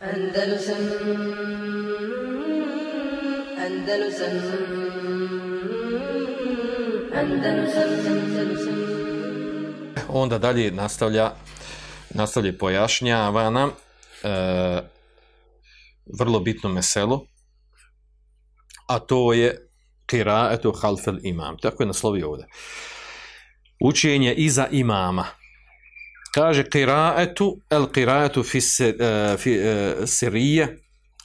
Andalusam Andalusam Andalusam Andalusam Onda dalje nastavlja, nastavlja pojašnjava nam e, vrlo bitno meselo, a to je kiraetu halfel imam. Tako je naslovio ovdje. Učenje iza imama. Kaže qiraatu el qiraatu fi, e, fi e, sirije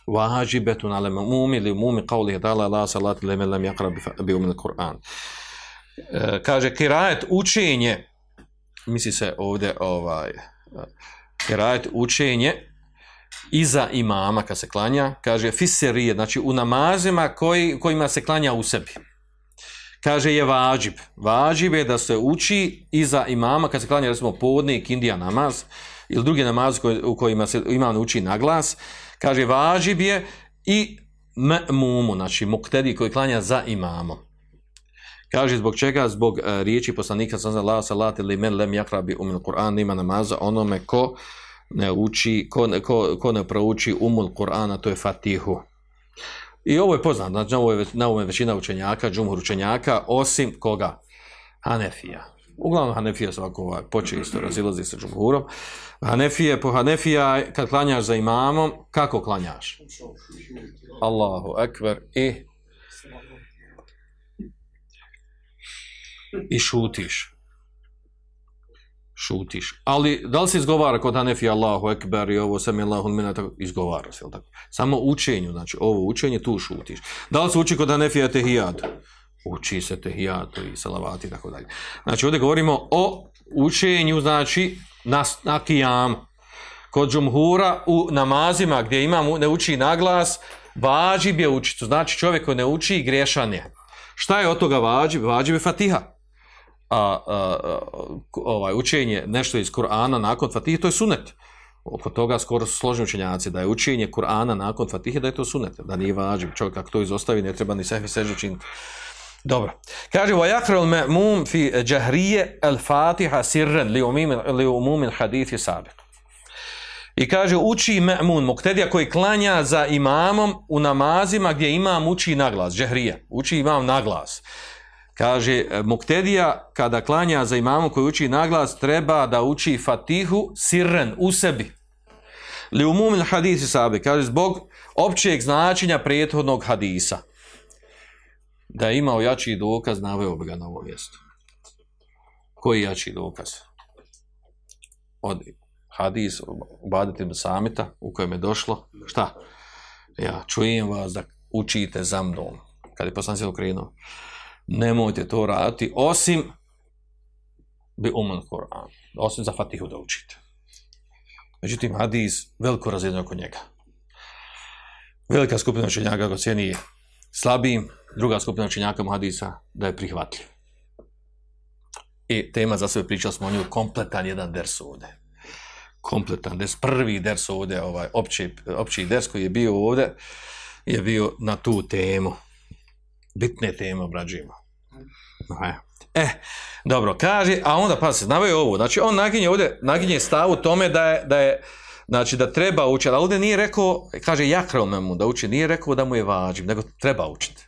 vađibetun ale mumi li mumi qavlihi ta'ala la salat li men lam yaqra bi, umil Kur'an. E, kaže kiraet učenje misli se ovdje ovaj kiraet učenje iza imama kad se klanja, kaže fiserije, znači u namazima koji, kojima se klanja u sebi. Kaže je vađib. Vađib je da se uči iza imama kad se klanja recimo podnik, indija namaz ili drugi namaz u kojima se imam uči na glas. Kaže vađib je i mumu, znači muktedi koji klanja za imamom. Kaže zbog čega? Zbog uh, riječi poslanika sa la salat ili men lem yakrabi umil Kur'an nima namaza onome ko ne uči, ko, ko, ko ne prouči umul Kur'ana, to je Fatihu. I ovo je poznato, znači na ovome, na ovome većina učenjaka, džumhur učenjaka, osim koga? Hanefija. Uglavnom Hanefija svako ovaj, poče isto razilazi sa džumhurom. Hanefije, po Hanefija, kad klanjaš za imamom, kako klanjaš? Allahu ekber i i šutiš. Šutiš. Ali da li se izgovara kod Hanefi Allahu Ekber i ovo sam je Allahu tako, izgovara se, tako? Samo učenju, znači ovo učenje tu šutiš. Da li se uči kod Hanefi Tehijad? Uči se Tehijad i Salavati i tako dalje. Znači ovdje govorimo o učenju, znači na, na kijam. Kod džumhura u namazima gdje imam ne uči naglas, vađib je učiti. Znači čovjek koji ne uči grešan je. Šta je od toga vađib? Vađib je Fatiha a, a, ovaj, učenje nešto iz Kur'ana nakon Fatihe, to je sunet. Oko toga skoro su složni učenjaci, da je učenje Kur'ana nakon Fatihe, da je to sunet, da nije važno. Čovjek ako to izostavi, ne treba ni sehvi sežu činiti. Dobro. Kaže, وَيَقْرَ الْمَأْمُومِ فِي جَهْرِيَ الْفَاتِحَ سِرًا لِعُمُومِ الْحَدِيثِ سَابِقُ I kaže, uči me'mun, muktedija koji klanja za imamom u namazima gdje imam uči naglas, džehrije, uči imam naglas. Kaže, Muktedija kada klanja za imamom koji uči naglas, treba da uči fatihu sirren u sebi. Li umumil hadisi sabe, kaže, zbog općeg značenja prethodnog hadisa. Da je imao jači dokaz, naveo bi ga na ovo mjesto. Koji jači dokaz? Od hadis u Badetim Samita, u kojem je došlo, šta? Ja čujem vas da učite za mnom. Kad je poslan se okrenuo nemojte to raditi, osim bi uman Koran, osim za Fatihu da učite. Međutim, hadis veliko razjedno oko njega. Velika skupina učenjaka ga cijeni slabijim, druga skupina učenjaka hadisa da je prihvatljiv. I tema za sve pričali smo o nju kompletan jedan ders ovdje. Kompletan ders, prvi ders ovdje, ovaj, opći, opći ders koji je bio ovdje, je bio na tu temu bitne teme obrađujemo. E, dobro, kaže, a onda pa se navaju ovo, znači on naginje ovdje, naginje stav u tome da je, da je znači da treba učiti, ali ovdje nije rekao, kaže jakrao mu da uči, nije rekao da mu je vađib, nego treba učiti.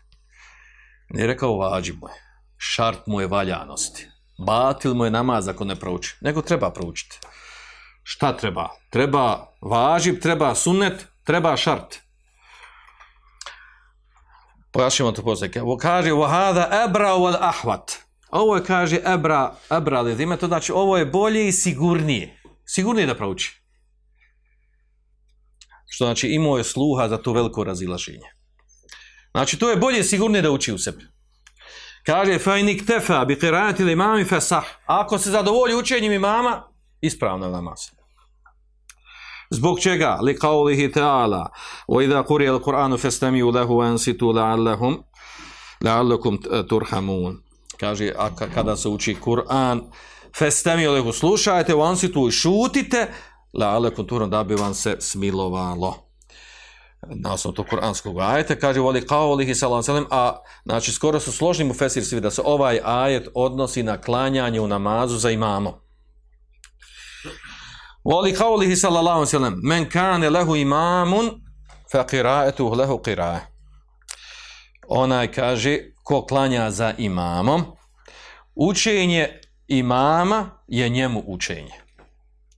Nije rekao vađib mu je, šart mu je valjanosti, batil mu je namaz ako ne prouči, nego treba proučiti. Šta treba? Treba vađib, treba sunnet, treba šart. Pojašnjamo to poslije. Kaže, وَهَذَا ebra wal ahvat. Ovo je, kaže, ebra, ebra ime, to znači ovo je bolje i sigurnije. Sigurnije da prouči. Što znači imao je sluha za to veliko razilaženje. Znači to je bolje i sigurnije da uči u sebi. Kaže, فَيْنِكْ تَفَا بِقِرَانَتِ الْإِمَامِ فَسَحْ Ako se zadovolji učenjem imama, ispravno namaz. Zbog čega? Li qawlihi ta'ala quriya al-Qur'anu fastami'u lahu wa ansitu la'allahum la'allakum turhamun. Kaže, a kada se uči Kur'an, fastami'u lahu, slušajte, wa ansitu, šutite, la'allakum turhamun, da bi vam se smilovalo. Na osnovu tog kuranskog ajeta, kaže, voli qawlihi sallallahu alaihi a znači skoro su složni mu fesir svi da se ovaj ajet odnosi na klanjanje u namazu za imamom. Voli kaulihi sallallahu sallam, men kane lehu imamun, fa qiraetuhu lehu qirae. Onaj kaže, ko klanja za imamom, učenje imama je njemu učenje.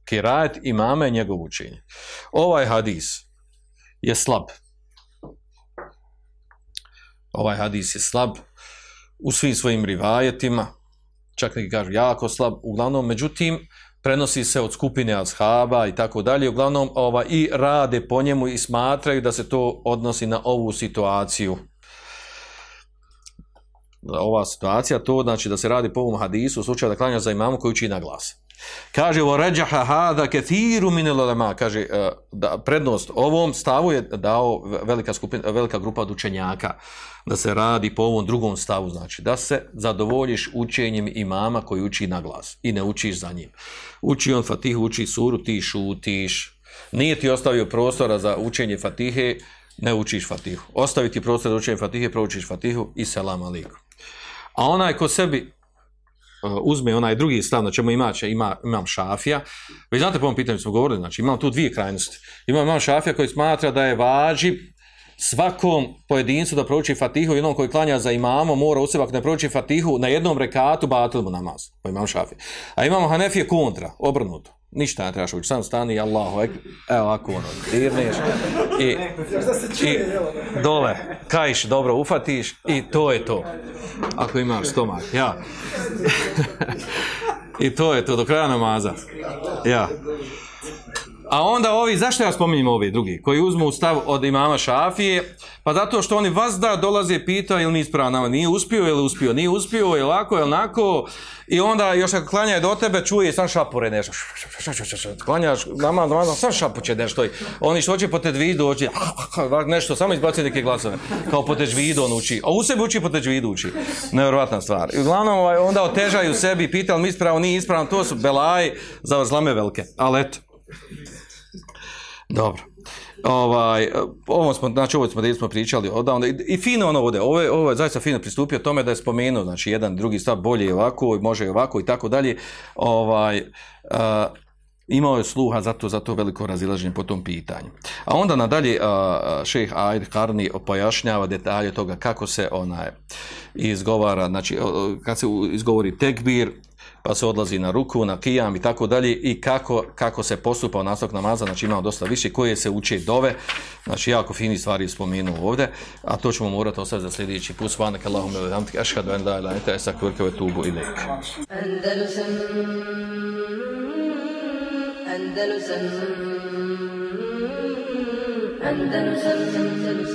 Kiraet imama je njegovo učenje. Ovaj hadis je slab. Ovaj hadis je slab u svim svojim rivajetima, čak neki kažu jako slab, uglavnom, međutim, prenosi se od skupine ashaba i tako dalje, uglavnom ova, i rade po njemu i smatraju da se to odnosi na ovu situaciju. Ova situacija, to znači da se radi po ovom hadisu u slučaju da klanja za imamu koji uči na glas. Kaže, o ređaha hada kethiru min ulema, kaže, e, da prednost ovom stavu je dao velika, skupina, velika grupa od učenjaka, da se radi po ovom drugom stavu, znači da se zadovoljiš učenjem imama koji uči na glas i ne učiš za njim. Uči on fatihu, uči suru, ti šutiš. Nije ti ostavio prostora za učenje fatihe, ne učiš fatihu. Ostavi ti prostor za učenje fatihe, proučiš fatihu i selam alikum. A onaj ko sebi uzme onaj drugi stav, na čemu ima, ima, imam šafija, vi znate po ovom pitanju smo govorili, znači imam tu dvije krajnosti. Imam, imam šafija koji smatra da je vađib svakom pojedincu da prouči fatihu i onom koji klanja za imamo mora u ako ne prouči fatihu na jednom rekatu batil mu namaz. Pa imam šafi. A imamo Hanefije kontra, obrnuto. Ništa ne trebaš ući, sam stani, Allahu, evo ovako ono, dirneš i, i dole, kajš, dobro ufatiš i to je to. Ako imaš stomak, ja. I to je to, do kraja namaza. Ja. A onda ovi, zašto ja spominjem ovi drugi, koji uzmu stav od imama Šafije, pa zato što oni vas da dolaze pita ili nije ispravno, nije uspio ili uspio, nije uspio ili ovako ili onako, i onda još ako klanjaju do tebe, čuje sam šapure nešto, klanjaš, nama, nama, sam šapuće nešto, oni što hoće po teđvidu, hoće nešto, samo izbacuje neke glasove, kao po teđvidu on uči, a u sebi uči po teđvidu uči, nevjerojatna stvar. I uglavnom ovaj, onda otežaju sebi, pita li mi ispravo, nije ispravno, to su belaji za zlame velike, ali eto. Dobro. Ovaj, ovo smo, znači ovo smo da smo pričali odavno i, i fino ono ovdje, ovo je, ovo je zaista fino pristupio tome da je spomenuo, znači jedan drugi stav bolje je ovako, može je ovako i tako dalje, ovaj, uh, imao je sluha za to, za to veliko razilaženje po tom pitanju. A onda nadalje uh, šejh Aid Karni pojašnjava detalje toga kako se onaj izgovara, znači kad se izgovori tekbir, pa se odlazi na ruku, na kijam i tako dalje i kako, kako se postupa u nastavak namaza, znači imamo dosta više, koje se uče dove, znači jako fini stvari spomenu ovdje, a to ćemo morati ostaviti za sljedeći put. Svanak Allahumma wa hamdika ashhadu an la ilaha anta astaghfiruka wa atubu ilaik. Andalusam Andalusam Andalusam Andalusam